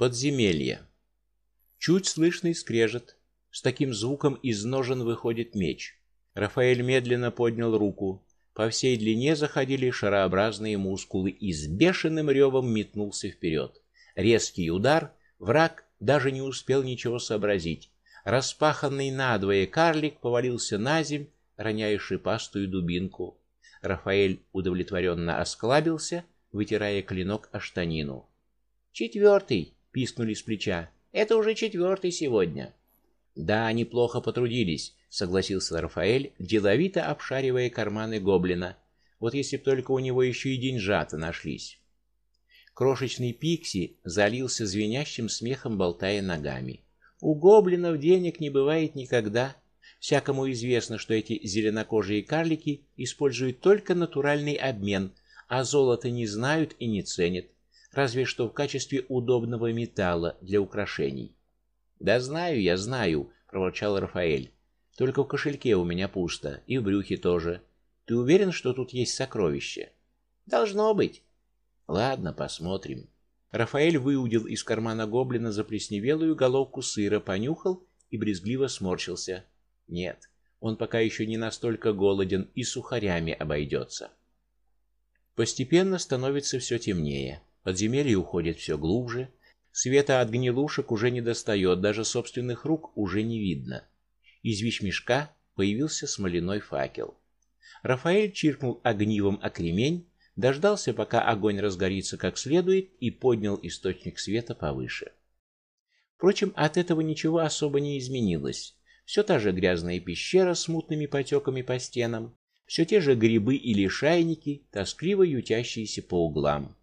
Подземелье. Чуть слышный скрежет. С таким звуком из ножен выходит меч. Рафаэль медленно поднял руку. По всей длине заходили шарообразные мускулы и с бешеным ревом метнулся вперед. Резкий удар, враг даже не успел ничего сообразить. Распаханный надвое карлик повалился на земь, роняя шипастую дубинку. Рафаэль удовлетворенно осклабился, вытирая клинок о штанину. Четвертый пискнули с плеча. Это уже четвертый сегодня. Да, неплохо потрудились, согласился Рафаэль, деловито обшаривая карманы гоблина. Вот если б только у него еще и деньжата нашлись. Крошечный Пикси залился звенящим смехом, болтая ногами. У гоблинов денег не бывает никогда. Всякому известно, что эти зеленокожие карлики используют только натуральный обмен, а золото не знают и не ценят разве что в качестве удобного металла для украшений. Да знаю, я знаю, проворчал Рафаэль. Только в кошельке у меня пусто, и в брюхе тоже. Ты уверен, что тут есть сокровище? Должно быть. Ладно, посмотрим. Рафаэль выудил из кармана гоблина заплесневелую головку сыра, понюхал и брезгливо сморщился. Нет, он пока еще не настолько голоден и сухарями обойдется. Постепенно становится все темнее. Подземелье уходит все глубже, света от гнилушек уже не достает, даже собственных рук уже не видно. Из вещмешка появился смоляной факел. Рафаэль чиркнул огнивом о кремень, дождался, пока огонь разгорится как следует, и поднял источник света повыше. Впрочем, от этого ничего особо не изменилось. Все та же грязная пещера с мутными потеками по стенам, все те же грибы и лишайники, тоскливо ютящиеся по углам.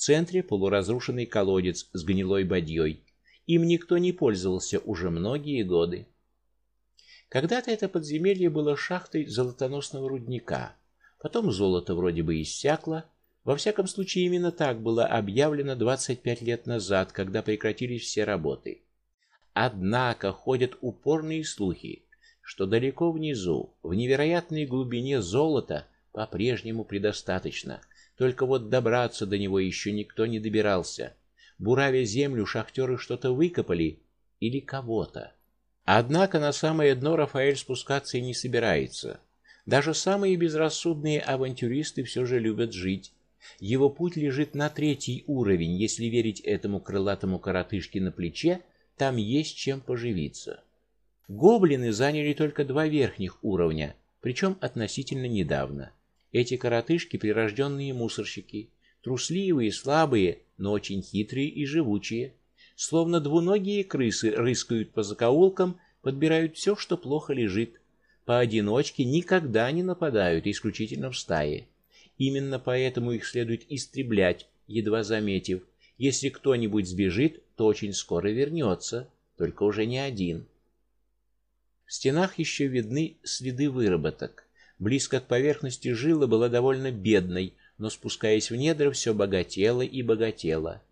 Центре полуразрушенный колодец с гнилой бадьей. Им никто не пользовался уже многие годы. Когда-то это подземелье было шахтой золотоносного рудника. Потом золото вроде бы иссякло. Во всяком случае, именно так было объявлено 25 лет назад, когда прекратились все работы. Однако ходят упорные слухи, что далеко внизу, в невероятной глубине золота по-прежнему предостаточно, только вот добраться до него еще никто не добирался. Буравя землю, шахтеры что-то выкопали или кого-то. Однако на самое дно Рафаэль спускаться и не собирается. Даже самые безрассудные авантюристы все же любят жить. Его путь лежит на третий уровень, если верить этому крылатому коротышке на плече, там есть чем поживиться. Гоблины заняли только два верхних уровня, причем относительно недавно. Эти коротышки прирожденные мусорщики, трусливые, слабые, но очень хитрые и живучие, словно двуногие крысы рыскают по закоулкам, подбирают все, что плохо лежит. Поодиночке никогда не нападают, исключительно в стае. Именно поэтому их следует истреблять, едва заметив. Если кто-нибудь сбежит, то очень скоро вернется, только уже не один. В стенах еще видны следы выработок. Близко к поверхности жила была довольно бедной, но спускаясь в недра, все богатело и богатело.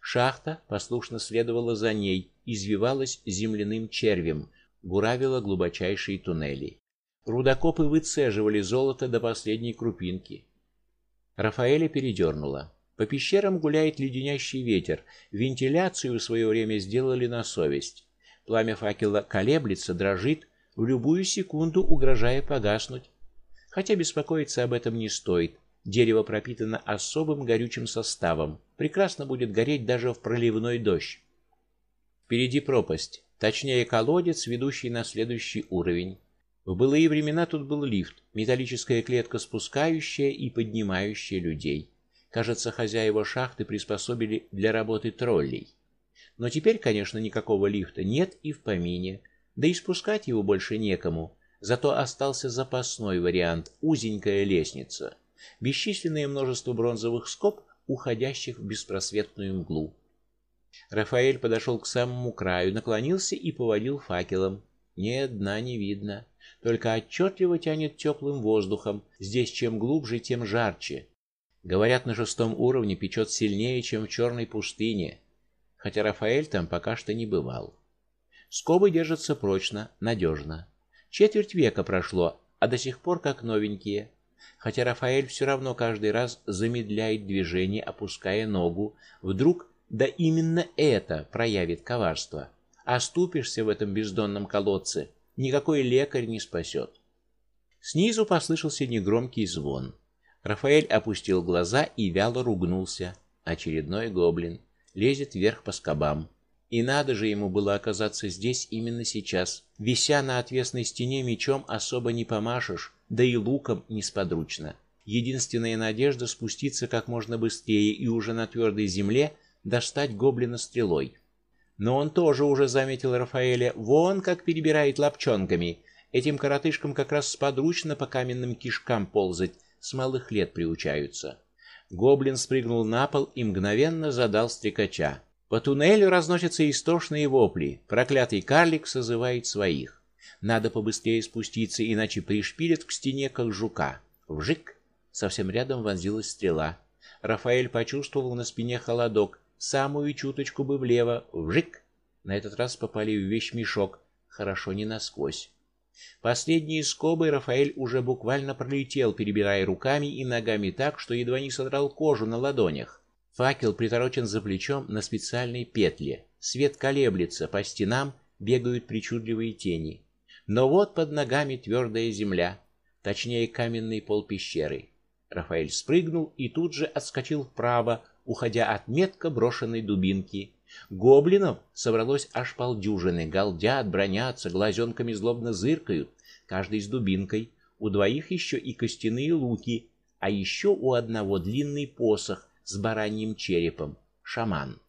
Шахта послушно следовала за ней, извивалась земляным червем, буравила глубочайшие туннели. Рудокопы выцеживали золото до последней крупинки. Рафаэля передернуло. По пещерам гуляет леденящий ветер. Вентиляцию в свое время сделали на совесть. Пламя факела колеблется, дрожит, в любую секунду угрожая погаснуть хотя беспокоиться об этом не стоит. Дерево пропитано особым горючим составом, прекрасно будет гореть даже в проливной дождь. Впереди пропасть, точнее колодец, ведущий на следующий уровень. В былые времена тут был лифт, металлическая клетка, спускающая и поднимающая людей. Кажется, хозяева шахты приспособили для работы троллей. Но теперь, конечно, никакого лифта нет и в помине, да и спускать его больше некому. Зато остался запасной вариант узенькая лестница, бесчисленное множество бронзовых скоб, уходящих в беспросветную мглу. Рафаэль подошел к самому краю, наклонился и поводил факелом. Ни дна не видно, только отчетливо тянет теплым воздухом. Здесь чем глубже, тем жарче. Говорят, на шестом уровне печет сильнее, чем в черной пустыне, хотя Рафаэль там пока что не бывал. Скобы держатся прочно, надежно. Четверть века прошло, а до сих пор как новенькие. Хотя Рафаэль все равно каждый раз замедляет движение, опуская ногу, вдруг Да именно это проявит коварство. Оступишься в этом бездонном колодце, никакой лекарь не спасет. Снизу послышался негромкий звон. Рафаэль опустил глаза и вяло ругнулся. Очередной гоблин лезет вверх по скобам. И надо же ему было оказаться здесь именно сейчас. Вися на отвесной стене мечом особо не помашешь, да и луком несподручно. Единственная надежда спуститься как можно быстрее и уже на твердой земле достать гоблина стрелой. Но он тоже уже заметил Рафаэля, вон как перебирает лапчонками. Этим коротышкам как раз сподручно по каменным кишкам ползать, с малых лет приучаются. Гоблин спрыгнул на пол и мгновенно задал стрекача. По туннелю разносятся истошные вопли. Проклятый карлик созывает своих. Надо побыстрее спуститься, иначе пришпилят к стене как жука. Вжик! Совсем рядом вонзилась стрела. Рафаэль почувствовал на спине холодок, самую чуточку бы влево. Вжик! На этот раз попали в вещмешок, хорошо не насквозь. Последние скобы Рафаэль уже буквально пролетел, перебирая руками и ногами так, что едва не содрал кожу на ладонях. Факел приторочен за плечом на специальной петле. Свет колеблется, по стенам бегают причудливые тени. Но вот под ногами твердая земля, точнее каменный пол пещеры. Рафаэль спрыгнул и тут же отскочил вправо, уходя от метко брошенной дубинки. Гоблинов собралось аж полдюжины, галдят, бронятся, глазенками злобно зыркают, каждый с дубинкой, у двоих еще и костяные луки, а еще у одного длинный посох с бараньим черепом, шаман.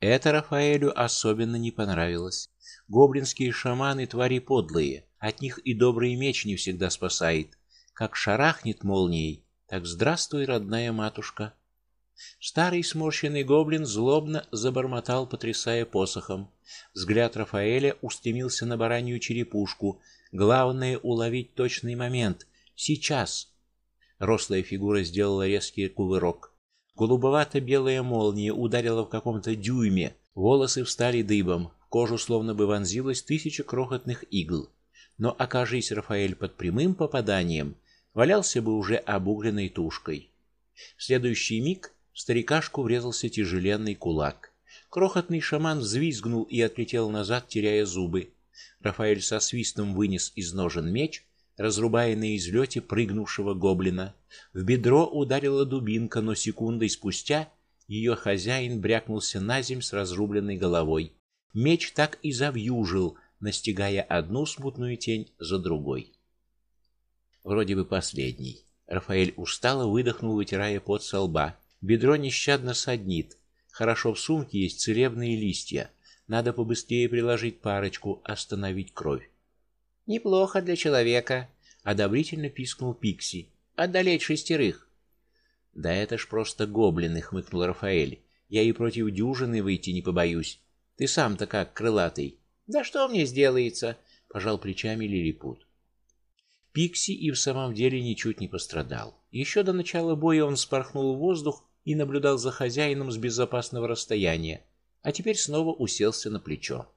Это Рафаэлю особенно не понравилось. Гоблинские шаманы твари подлые, от них и добрый меч не всегда спасает. Как шарахнет молнией, так здравствуй, родная матушка. Старый сморщенный гоблин злобно забормотал, потрясая посохом. Взгляд Рафаэля устремился на баранью черепушку. Главное уловить точный момент. Сейчас. Рослая фигура сделала резкий кувырок. Голубовато-белая молния ударила в каком-то дюйме. Волосы встали дыбом, в кожу словно бы вонзилась тысяча крохотных игл. Но окажись Рафаэль под прямым попаданием, валялся бы уже обугленной тушкой. В следующий миг в старикашку врезался тяжеленный кулак. Крохотный шаман взвизгнул и отлетел назад, теряя зубы. Рафаэль со свистом вынес из ножен меч, разрубая на излете прыгнувшего гоблина. В бедро ударила дубинка, но секундой спустя ее хозяин брякнулся на земь с разрубленной головой. Меч так и завьюжил, настигая одну смутную тень за другой вроде бы последний. Рафаэль устало выдохнул, вытирая пот со лба. Бедро нещадно саднит. Хорошо в сумке есть целебные листья. Надо побыстрее приложить парочку, остановить кровь. Неплохо для человека, одобрительно пискнул Пикси. Одолеть шестерых. Да это ж просто гоблины, хмыкнул Рафаэль. Я и против дюжины выйти не побоюсь. Ты сам-то как, крылатый? Да что мне сделается, пожал плечами Лилипут. Пикси и в самом деле ничуть не пострадал. Еще до начала боя он спорхнул в воздух и наблюдал за хозяином с безопасного расстояния, а теперь снова уселся на плечо.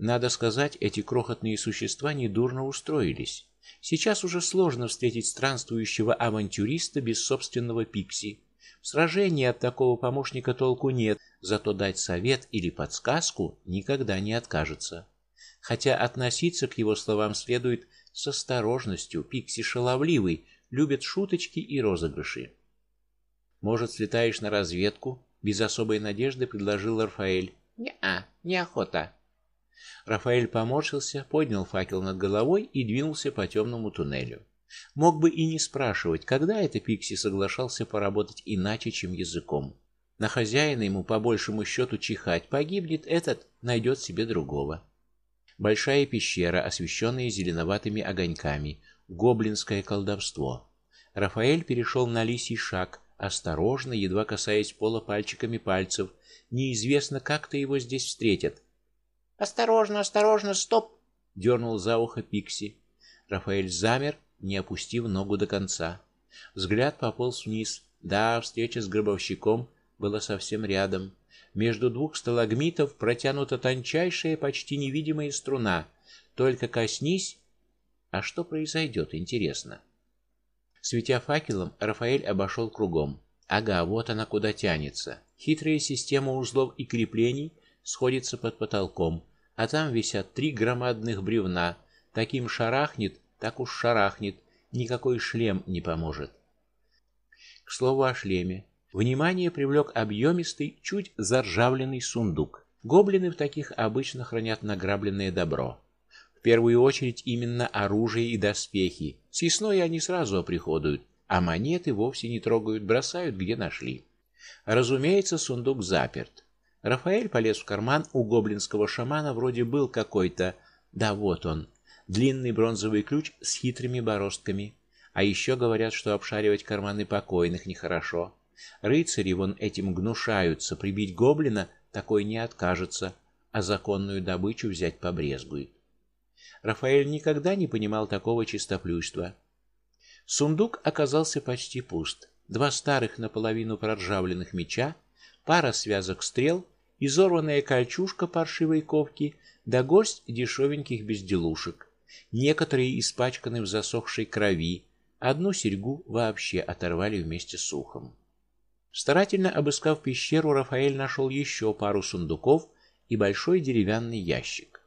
Надо сказать, эти крохотные существа недурно устроились. Сейчас уже сложно встретить странствующего авантюриста без собственного пикси. В сражении от такого помощника толку нет, зато дать совет или подсказку никогда не откажется. Хотя относиться к его словам следует с осторожностью, Пикси шаловливый, любит шуточки и розыгрыши. Может, слетаешь на разведку? без особой надежды предложил Рафаэль. Не-а, неохота. Рафаэль поморщился, поднял факел над головой и двинулся по темному туннелю. Мог бы и не спрашивать, когда это Пикси соглашался поработать иначе, чем языком. На хозяина ему по большему счету чихать, погибнет этот, найдет себе другого. Большая пещера, освещенная зеленоватыми огоньками, гоблинское колдовство. Рафаэль перешел на лисий шаг, осторожно, едва касаясь пола пальчиками пальцев. Неизвестно, как-то его здесь встретят. Осторожно, осторожно, стоп, дернул за ухо Пикси. Рафаэль замер, не опустив ногу до конца. Взгляд пополз вниз. Да, встреча с гробовщиком была совсем рядом. Между двух сталагмитов протянута тончайшая, почти невидимая струна. Только коснись, а что произойдет, интересно. Светя факелом, Рафаэль обошел кругом. Ага, вот она куда тянется. Хитрая система узлов и креплений сходится под потолком, а там висят три громадных бревна. Таким шарахнет, так уж шарахнет, никакой шлем не поможет. К слову о шлеме. Внимание привлек объемистый, чуть заржавленный сундук. Гоблины в таких обычно хранят награбленное добро. В первую очередь именно оружие и доспехи. Съестное они сразу оприходуют, а монеты вовсе не трогают, бросают где нашли. Разумеется, сундук заперт. Рафаэль полез в карман, у гоблинского шамана вроде был какой-то, да вот он, длинный бронзовый ключ с хитрыми бороздками. А еще говорят, что обшаривать карманы покойных нехорошо. Рыцари вон этим гнушаются, прибить гоблина такой не откажется, а законную добычу взять побрезгует. Рафаэль никогда не понимал такого чистоплюйства. Сундук оказался почти пуст. Два старых наполовину проржавленных меча, пара связок стрел, изорванная кольчужка паршивой ковки, да горсть дешевеньких безделушек. Некоторые испачканы в засохшей крови, одну серьгу вообще оторвали вместе с ухом. Старательно обыскав пещеру, Рафаэль нашел еще пару сундуков и большой деревянный ящик.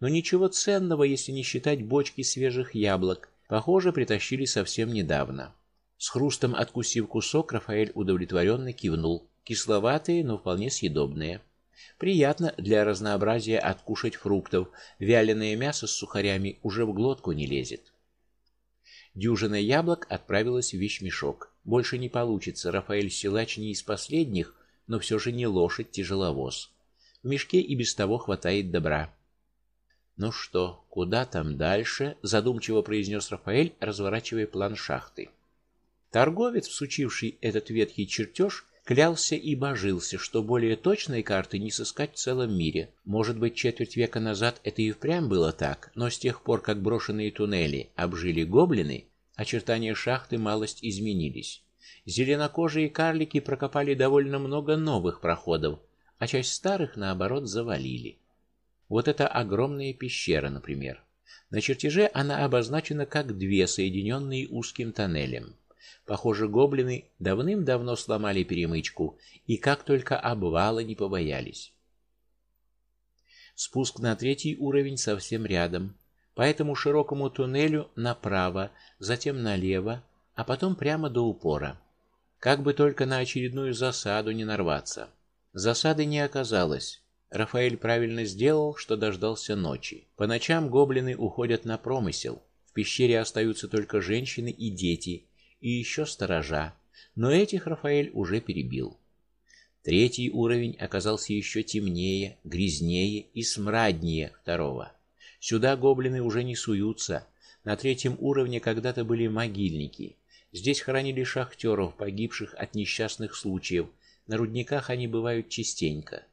Но ничего ценного, если не считать бочки свежих яблок, похоже, притащили совсем недавно. С хрустом откусив кусок, Рафаэль удовлетворенно кивнул. Кисловатые, но вполне съедобные. Приятно для разнообразия откушать фруктов. Вяленое мясо с сухарями уже в глотку не лезет. Дюжина яблок отправилась в вещмешок. Больше не получится. Рафаэль Силач не из последних, но все же не лошадь, тяжеловоз. В мешке и без того хватает добра. Ну что, куда там дальше? задумчиво произнес Рафаэль, разворачивая план шахты. Торговец, всучивший этот ветхий чертеж, клялся и божился, что более точной карты не сыскать в целом мире. Может быть, четверть века назад это и впрямь было так, но с тех пор, как брошенные туннели обжили гоблины, очертания шахты малость изменились. Зеленокожие карлики прокопали довольно много новых проходов, а часть старых наоборот завалили. Вот это огромная пещера, например. На чертеже она обозначена как две, соединенные узким тоннелем. Похоже, гоблины давным-давно сломали перемычку и как только обвала не побоялись. Спуск на третий уровень совсем рядом. По этому широкому туннелю направо, затем налево, а потом прямо до упора. Как бы только на очередную засаду не нарваться. Засады не оказалось. Рафаэль правильно сделал, что дождался ночи. По ночам гоблины уходят на промысел. В пещере остаются только женщины и дети, и еще сторожа, но этих Рафаэль уже перебил. Третий уровень оказался еще темнее, грязнее и смраднее второго. Сюда гоблины уже не суются. На третьем уровне когда-то были могильники. Здесь хоронили шахтеров, погибших от несчастных случаев. На рудниках они бывают частенько.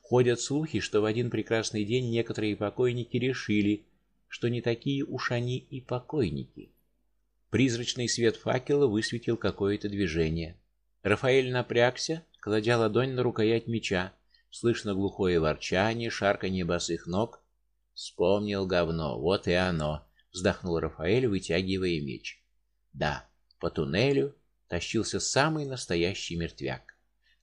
Ходят слухи, что в один прекрасный день некоторые покойники решили, что не такие уж они и покойники. Призрачный свет факела высветил какое-то движение. Рафаэль напрягся, кладя ладонь на рукоять меча. Слышно глухое ворчание, шарканье босых ног. Вспомнил говно. Вот и оно, вздохнул Рафаэль, вытягивая меч. Да, по туннелю тащился самый настоящий мертвяк.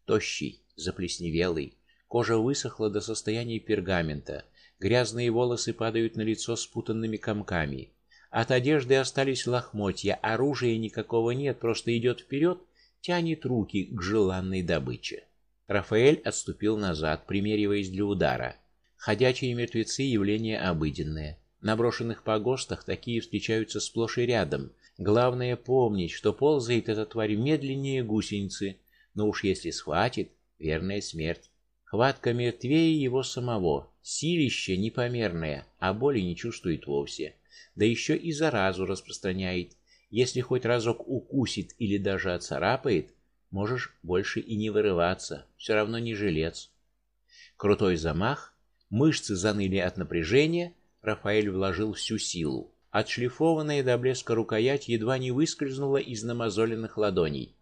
Тощий, заплесневелый, кожа высохла до состояния пергамента, грязные волосы падают на лицо спутанными комками. От одежды остались лохмотья, оружия никакого нет, просто идет вперед, тянет руки к желанной добыче. Рафаэль отступил назад, примериваясь для удара. Ходячие мертвецы явление обыденное. На брошенных погостах такие встречаются сплошь и рядом. Главное помнить, что ползает эта тварь медленнее гусеницы, но уж если схватит, верная смерть. Хватка мертвее его самого, силище непомерное, а боли не чувствует вовсе. Да еще и заразу распространяет. Если хоть разок укусит или даже оцарапает, можешь больше и не вырываться, все равно не жилец. Крутой замах, мышцы заныли от напряжения, Рафаэль вложил всю силу. Отшлифованная до блеска рукоять едва не выскользнула из намазоленных ладоней.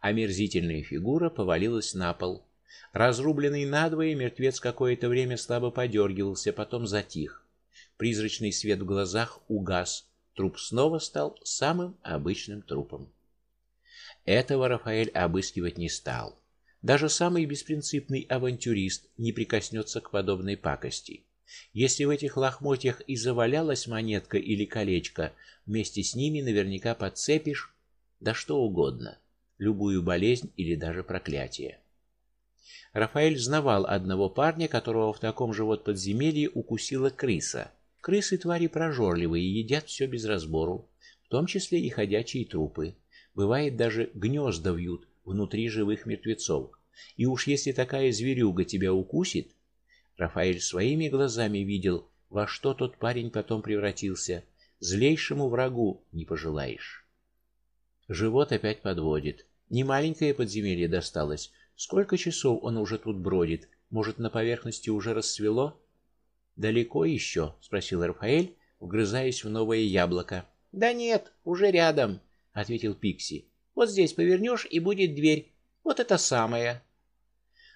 Омерзительная фигура повалилась на пол. Разрубленный надвое, мертвец какое-то время слабо подергивался, потом затих. Призрачный свет в глазах угас. Труп снова стал самым обычным трупом. Этого Рафаэль обыскивать не стал. Даже самый беспринципный авантюрист не прикоснется к подобной пакости. Если в этих лохмотьях и завалялась монетка или колечко, вместе с ними наверняка подцепишь да что угодно, любую болезнь или даже проклятие. Рафаэль знавал одного парня, которого в таком же вот подземелье укусила крыса. Крысы твари прожорливые едят все без разбору, в том числе и ходячие трупы. Бывает даже гнезда вьют внутри живых мертвецов. И уж если такая зверюга тебя укусит, Рафаэль своими глазами видел, во что тот парень потом превратился. Злейшему врагу не пожелаешь. Живот опять подводит. Не маленькое подземелье досталось. Сколько часов он уже тут бродит? Может, на поверхности уже рассвело? Далеко еще?» — спросил Рафаэль, вгрызаясь в новое яблоко. "Да нет, уже рядом", ответил Пикси. "Вот здесь повернешь, и будет дверь. Вот это самое".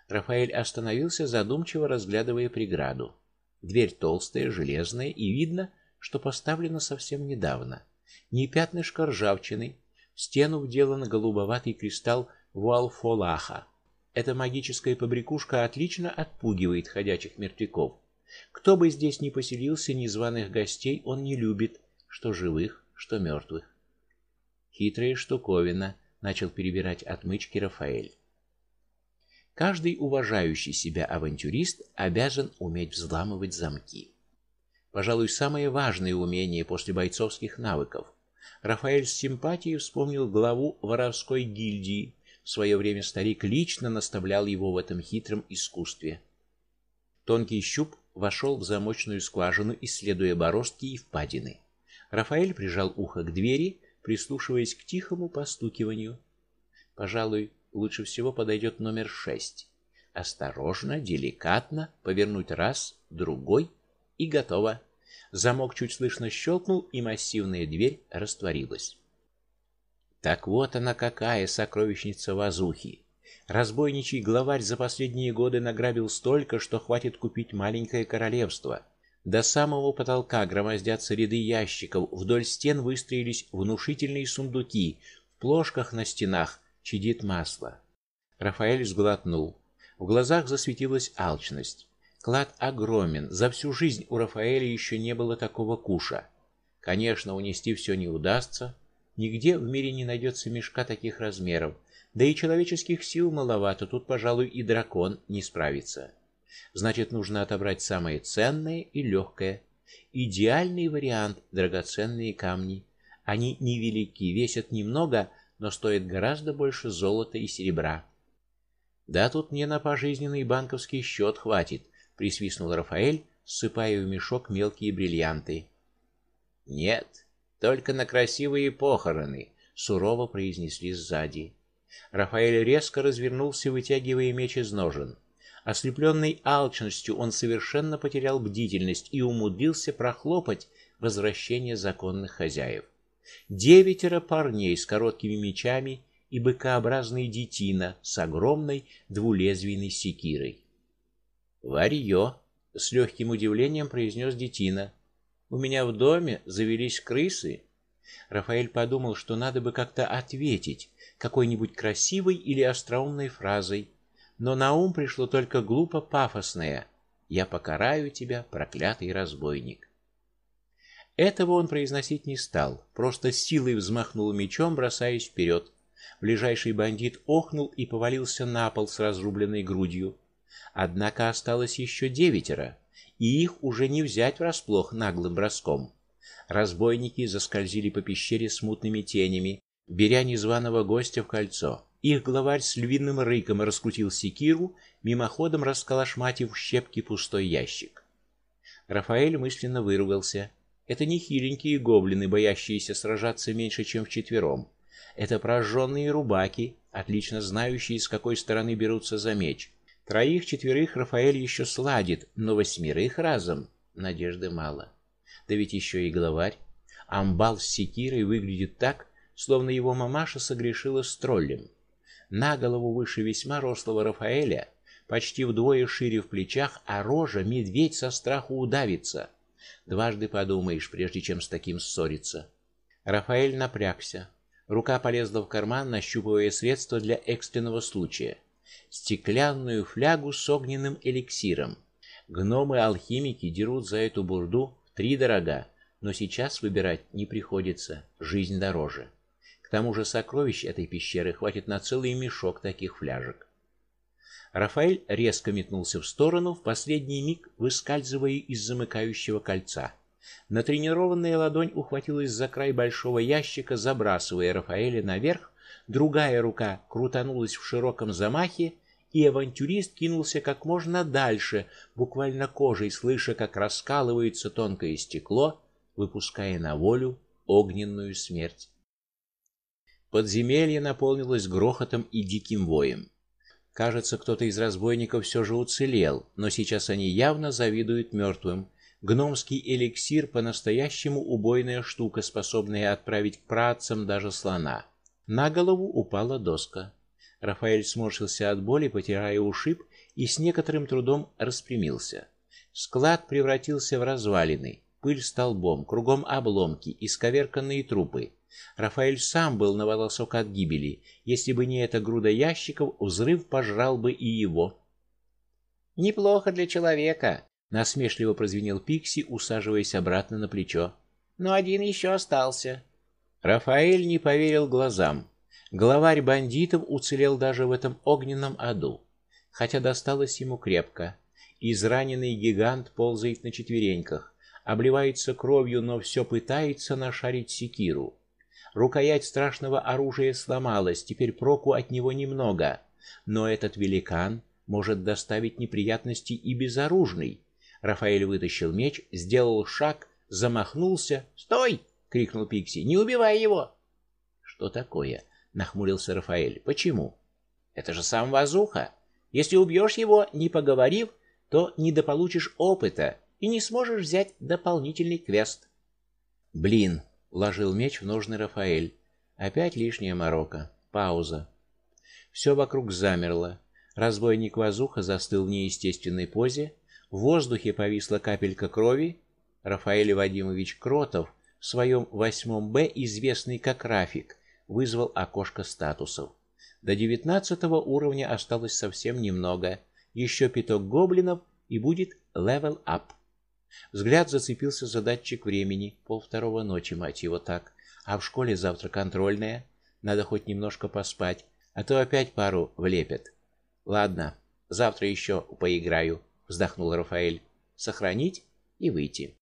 Рафаэль остановился, задумчиво разглядывая преграду. Дверь толстая, железная, и видно, что поставлена совсем недавно. Ни пятнышка ржавчины, в стену вделан голубоватый кристалл Вуалфолаха. Эта магическая побрякушка отлично отпугивает ходячих мертвяков. Кто бы здесь ни поселился, незваных гостей он не любит, что живых, что мертвых. Хитрая штуковина, начал перебирать отмычки Рафаэль. Каждый уважающий себя авантюрист обязан уметь взламывать замки. Пожалуй, самое важное умение после бойцовских навыков. Рафаэль с симпатией вспомнил главу воровской гильдии. В свое время старик лично наставлял его в этом хитром искусстве. Тонкий щуп вошел в замочную скважину, исследуя бороздки и впадины. Рафаэль прижал ухо к двери, прислушиваясь к тихому постукиванию. Пожалуй, лучше всего подойдет номер шесть. Осторожно, деликатно повернуть раз, другой и готово. Замок чуть слышно щелкнул, и массивная дверь растворилась. Так вот она какая сокровищница Вазухи. Разбойничий главарь за последние годы награбил столько, что хватит купить маленькое королевство. До самого потолка громоздятся ряды ящиков, вдоль стен выстроились внушительные сундуки, в плошках на стенах чадит масло. Рафаэль сглотнул. В глазах засветилась алчность. Клад огромен. За всю жизнь у Рафаэля еще не было такого куша. Конечно, унести все не удастся. Нигде в мире не найдется мешка таких размеров. Да и человеческих сил маловато, тут, пожалуй, и дракон не справится. Значит, нужно отобрать самое ценное и легкое. Идеальный вариант драгоценные камни. Они невелики, весят немного, но стоит гораздо больше золота и серебра. Да тут мне на пожизненный банковский счет хватит, присвистнул Рафаэль, ссыпая в мешок мелкие бриллианты. Нет, только на красивые похороны, сурово произнесли сзади. Рафаэль резко развернулся, вытягивая меч из ножен. Ослепленный алчностью, он совершенно потерял бдительность и умудрился прохлопать возвращение законных хозяев. Девятеро парней с короткими мечами и быкообразный детина с огромной двулезвийной секирой. "Варьё", с легким удивлением произнес детина. "У меня в доме завелись крысы". Рафаэль подумал, что надо бы как-то ответить какой-нибудь красивой или остроумной фразой, но на ум пришло только глупо пафосное: "Я покараю тебя, проклятый разбойник". Этого он произносить не стал, просто силой взмахнул мечом, бросаясь вперед. Ближайший бандит охнул и повалился на пол с разрубленной грудью. Однако осталось еще девятеро, и их уже не взять врасплох наглым броском. Разбойники заскользили по пещере смутными тенями, беря незваного гостя в кольцо. Их главарь с львиным рыком раскрутил секиру, мимоходом расколошматив в щепки пустой ящик. Рафаэль мысленно выругался. Это не хиленькие гоблины, боящиеся сражаться меньше, чем вчетвером. Это прожженные рубаки, отлично знающие, с какой стороны берутся за меч. Троих-четверых Рафаэль еще сладит, но восьмерых разом надежды мало. Да ведь еще и главарь. Амбал с секирой выглядит так, словно его мамаша согрешила с троллем. На голову выше весьма рослого Рафаэля, почти вдвое шире в плечах, а рожа медведь со страху удавится. Дважды подумаешь, прежде чем с таким ссориться. Рафаэль напрягся. Рука полезла в карман, нащупывая средство для экстренного случая. Стеклянную флягу с огненным эликсиром. Гномы-алхимики дерут за эту бурду три дорога, но сейчас выбирать не приходится, жизнь дороже. К тому же сокровищ этой пещеры хватит на целый мешок таких фляжек. Рафаэль резко метнулся в сторону, в последний миг выскальзывая из замыкающего кольца. Натренированная ладонь ухватилась за край большого ящика, забрасывая Рафаэля наверх, другая рука крутанулась в широком замахе, и авантюрист кинулся как можно дальше, буквально кожей слыша, как раскалывается тонкое стекло, выпуская на волю огненную смерть. Подземелье наполнилось грохотом и диким воем. Кажется, кто-то из разбойников все же уцелел, но сейчас они явно завидуют мертвым. Гномский эликсир по-настоящему убойная штука, способная отправить к працам даже слона. На голову упала доска. Рафаэль сморщился от боли, потирая ушиб, и с некоторым трудом распрямился. Склад превратился в развалины, пыль столбом, кругом обломки, исковерканные трупы. Рафаэль сам был на волосок от гибели. Если бы не эта груда ящиков, взрыв пожрал бы и его. Неплохо для человека, насмешливо прозвенел Пикси, усаживаясь обратно на плечо. Но один еще остался. Рафаэль не поверил глазам. Главарь бандитов уцелел даже в этом огненном аду, хотя досталось ему крепко. Израненный гигант ползает на четвереньках, обливается кровью, но все пытается нашарить секиру. Рукоять страшного оружия сломалась, теперь проку от него немного, но этот великан может доставить неприятности и безоружный. Рафаэль вытащил меч, сделал шаг, замахнулся. "Стой!" Крикнул Пикси. "Не убивай его!" "Что такое?" нахмурился Рафаэль. "Почему?" "Это же сам Вазуха. Если убьешь его, не поговорив, то недополучишь опыта и не сможешь взять дополнительный квест". "Блин", Ложил меч в ножны Рафаэль. Опять лишняя морока. Пауза. Все вокруг замерло. Разбойник Вазуха застыл в неестественной позе. В воздухе повисла капелька крови. Рафаэль Вадимович Кротов в своем восьмом Б, известный как Рафик, вызвал окошко статусов. До девятнадцатого уровня осталось совсем немного. Еще пяток гоблинов и будет level up. Взгляд зацепился за датчик времени. Полвторого ночи, мать его, так. А в школе завтра контрольная. Надо хоть немножко поспать, а то опять пару влепят. Ладно, завтра еще поиграю, вздохнул Рафаэль. Сохранить и выйти.